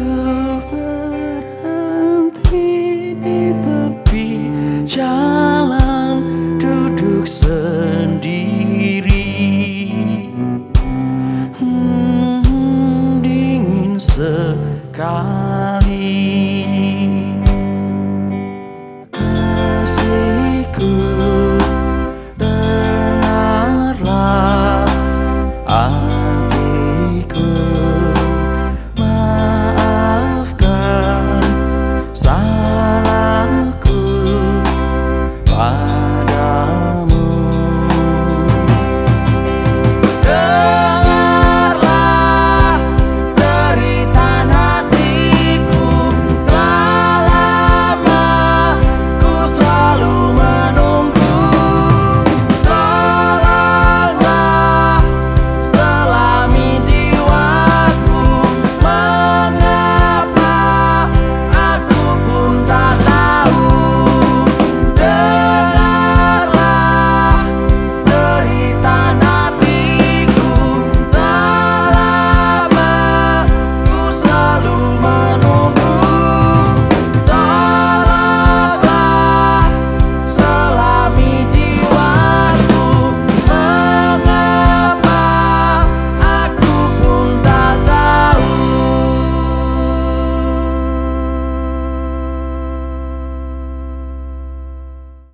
ku berhenti di tepi jalan duduk sendiri. Hmm, dingin sekali.